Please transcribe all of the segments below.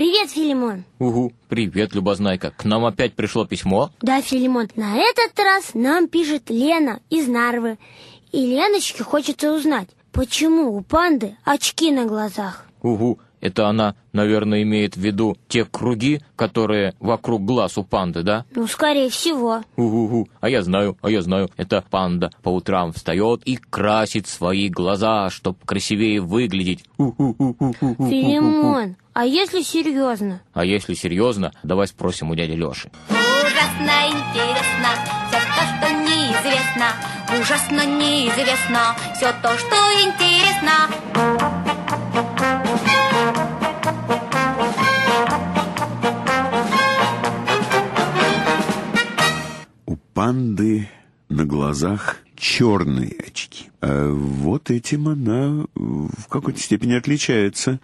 Привет, Филимон. Угу, привет, Любознайка. К нам опять пришло письмо? Да, Филимон, на этот раз нам пишет Лена из Нарвы. И Леночке хочется узнать, почему у панды очки на глазах. Угу, это она, наверное, имеет в виду те круги, которые вокруг глаз у панды, да? Ну, скорее всего. Угу, а я знаю, а я знаю. Это панда по утрам встает и красит свои глаза, чтоб красивее выглядеть. Филимон, а если серьезно? А если серьезно, давай спросим у дяди Леши. Ужасно интересно все то, что неизвестно. Ужасно неизвестно все то, что интересно. Панды на глазах черные очки. А вот этим она в какой-то степени отличается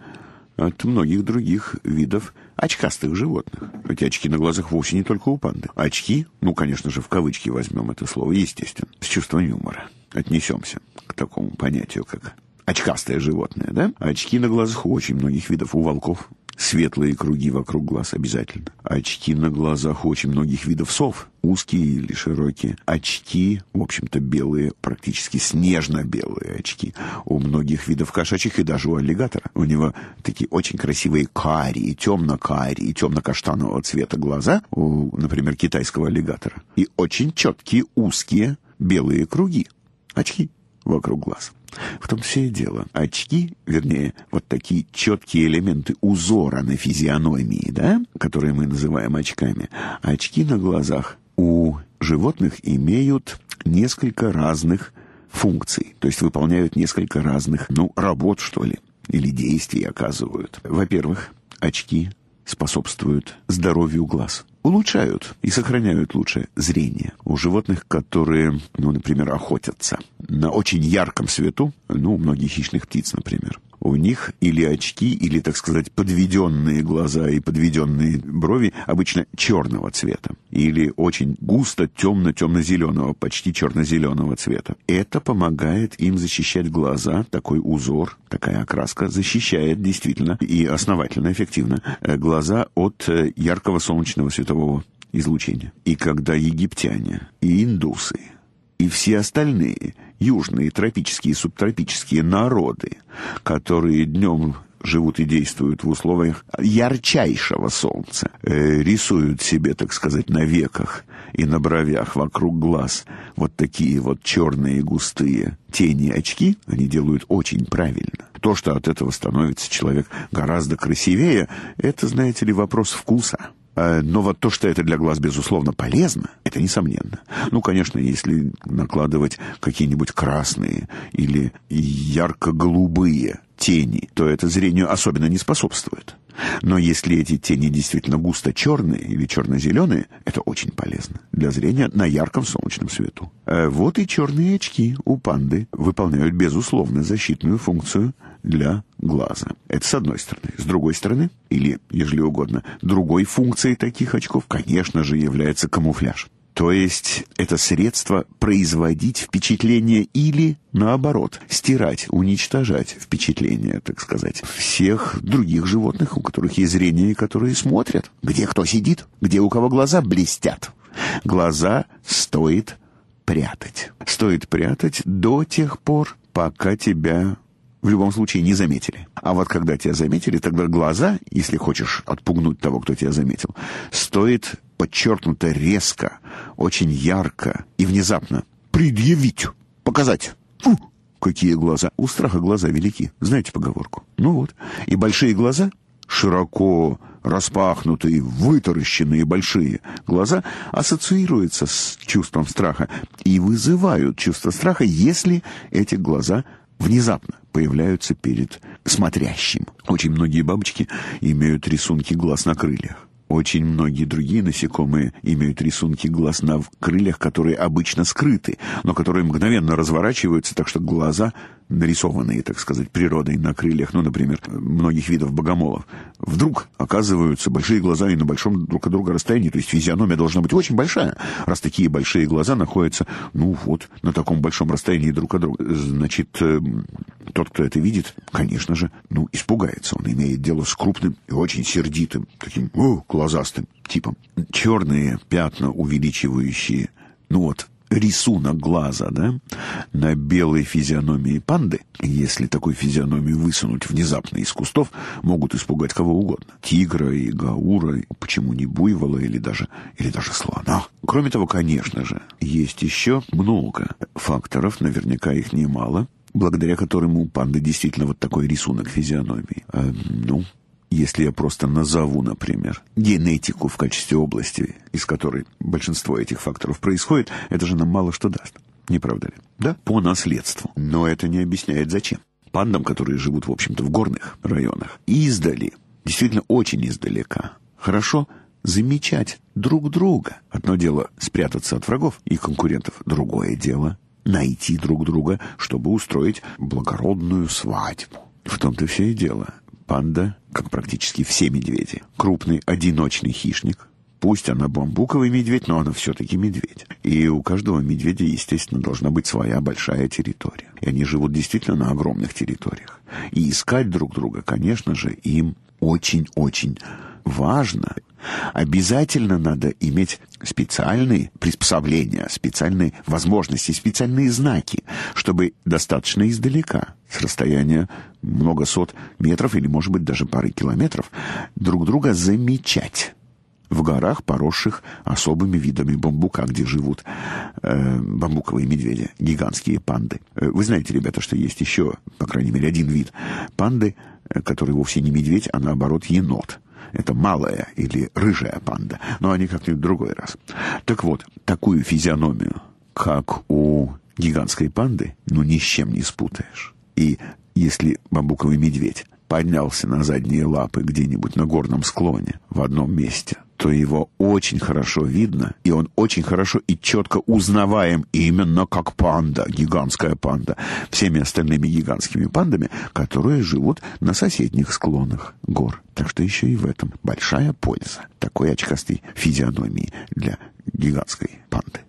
от многих других видов очкастых животных. Эти очки на глазах вовсе не только у панды. Очки, ну, конечно же, в кавычки возьмем это слово, естественно, с чувством юмора. Отнесемся к такому понятию, как очкастое животное, да? Очки на глазах у очень многих видов. У волков светлые круги вокруг глаз обязательно. Очки на глазах очень многих видов сов, узкие или широкие. Очки, в общем-то, белые, практически снежно-белые очки. У многих видов кошачьих и даже у аллигатора. У него такие очень красивые карие, темно-карие, темно-каштанового цвета глаза, у, например, китайского аллигатора. И очень четкие узкие белые круги. Очки вокруг глаз. В том все и дело. Очки, вернее, вот такие четкие элементы узора на физиономии, да, которые мы называем очками, очки на глазах у животных имеют несколько разных функций, то есть выполняют несколько разных, ну, работ, что ли, или действий оказывают. Во-первых, очки способствуют здоровью глаз улучшают и сохраняют лучше зрение. У животных, которые, ну, например, охотятся на очень ярком свету, ну, у многих хищных птиц, например, у них или очки, или, так сказать, подведенные глаза и подведенные брови обычно черного цвета. Или очень густо темно-темно-зеленого, почти черно-зеленого цвета. Это помогает им защищать глаза, такой узор, такая окраска защищает действительно и основательно, эффективно э, глаза от э, яркого солнечного светового излучения. И когда египтяне и индусы и все остальные южные тропические и субтропические народы, которые днем живут и действуют в условиях ярчайшего солнца, э, рисуют себе, так сказать, на веках и на бровях вокруг глаз вот такие вот черные густые тени очки, они делают очень правильно. То, что от этого становится человек гораздо красивее, это, знаете ли, вопрос вкуса. Э, но вот то, что это для глаз, безусловно, полезно, это несомненно. Ну, конечно, если накладывать какие-нибудь красные или ярко-голубые тени, то это зрению особенно не способствует. Но если эти тени действительно густо черные или черно-зеленые, это очень полезно для зрения на ярком солнечном свету. Э, вот и черные очки у панды выполняют, безусловно, защитную функцию для глаза. Это с одной стороны. С другой стороны, или, ежели угодно, другой функцией таких очков, конечно же, является камуфляж. То есть это средство производить впечатление или, наоборот, стирать, уничтожать впечатление, так сказать, всех других животных, у которых есть зрение и которые смотрят, где кто сидит, где у кого глаза блестят. Глаза стоит прятать. Стоит прятать до тех пор, пока тебя в любом случае не заметили. А вот когда тебя заметили, тогда глаза, если хочешь отпугнуть того, кто тебя заметил, стоит подчеркнуто резко, очень ярко и внезапно предъявить, показать. Фу, какие глаза. У страха глаза велики. Знаете поговорку? Ну вот. И большие глаза, широко распахнутые, вытаращенные большие глаза ассоциируются с чувством страха и вызывают чувство страха, если эти глаза внезапно появляются перед смотрящим. Очень многие бабочки имеют рисунки глаз на крыльях. Очень многие другие насекомые имеют рисунки глаз на крыльях, которые обычно скрыты, но которые мгновенно разворачиваются, так что глаза нарисованные, так сказать, природой на крыльях, ну, например, многих видов богомолов, вдруг оказываются большие глаза и на большом друг от друга расстоянии, то есть физиономия должна быть очень большая, раз такие большие глаза находятся, ну, вот, на таком большом расстоянии друг от друга. Значит, э, тот, кто это видит, конечно же, ну, испугается. Он имеет дело с крупным и очень сердитым, таким, о, глазастым типом. Черные пятна, увеличивающие, ну вот, рисунок глаза, да, на белой физиономии панды, если такую физиономию высунуть внезапно из кустов, могут испугать кого угодно. Тигра и гаура, почему не буйвола или даже, или даже слона. Кроме того, конечно же, есть еще много факторов, наверняка их немало, благодаря которым у панды действительно вот такой рисунок физиономии. А, ну, если я просто назову, например, генетику в качестве области, из которой большинство этих факторов происходит, это же нам мало что даст. Не правда ли? Да, по наследству. Но это не объясняет зачем. Пандам, которые живут, в общем-то, в горных районах, издали, действительно очень издалека, хорошо замечать друг друга. Одно дело спрятаться от врагов и конкурентов, другое дело найти друг друга, чтобы устроить благородную свадьбу. В том-то все и дело. Панда, как практически все медведи, крупный одиночный хищник. Пусть она бамбуковый медведь, но она все-таки медведь. И у каждого медведя, естественно, должна быть своя большая территория. И они живут действительно на огромных территориях. И искать друг друга, конечно же, им очень-очень важно. Обязательно надо иметь специальные приспособления, специальные возможности, специальные знаки, чтобы достаточно издалека, с расстояния много сот метров или, может быть, даже пары километров, друг друга замечать в горах, поросших особыми видами бамбука, где живут э, бамбуковые медведи, гигантские панды. Э, вы знаете, ребята, что есть еще, по крайней мере, один вид панды, э, который вовсе не медведь, а наоборот енот. Это малая или рыжая панда, но они как-нибудь в другой раз. Так вот, такую физиономию, как у гигантской панды, ну ни с чем не спутаешь. И если бамбуковый медведь поднялся на задние лапы где-нибудь на горном склоне в одном месте, то его очень хорошо видно, и он очень хорошо и четко узнаваем именно как панда, гигантская панда, всеми остальными гигантскими пандами, которые живут на соседних склонах гор. Так что еще и в этом большая польза такой очкастой физиономии для гигантской панды.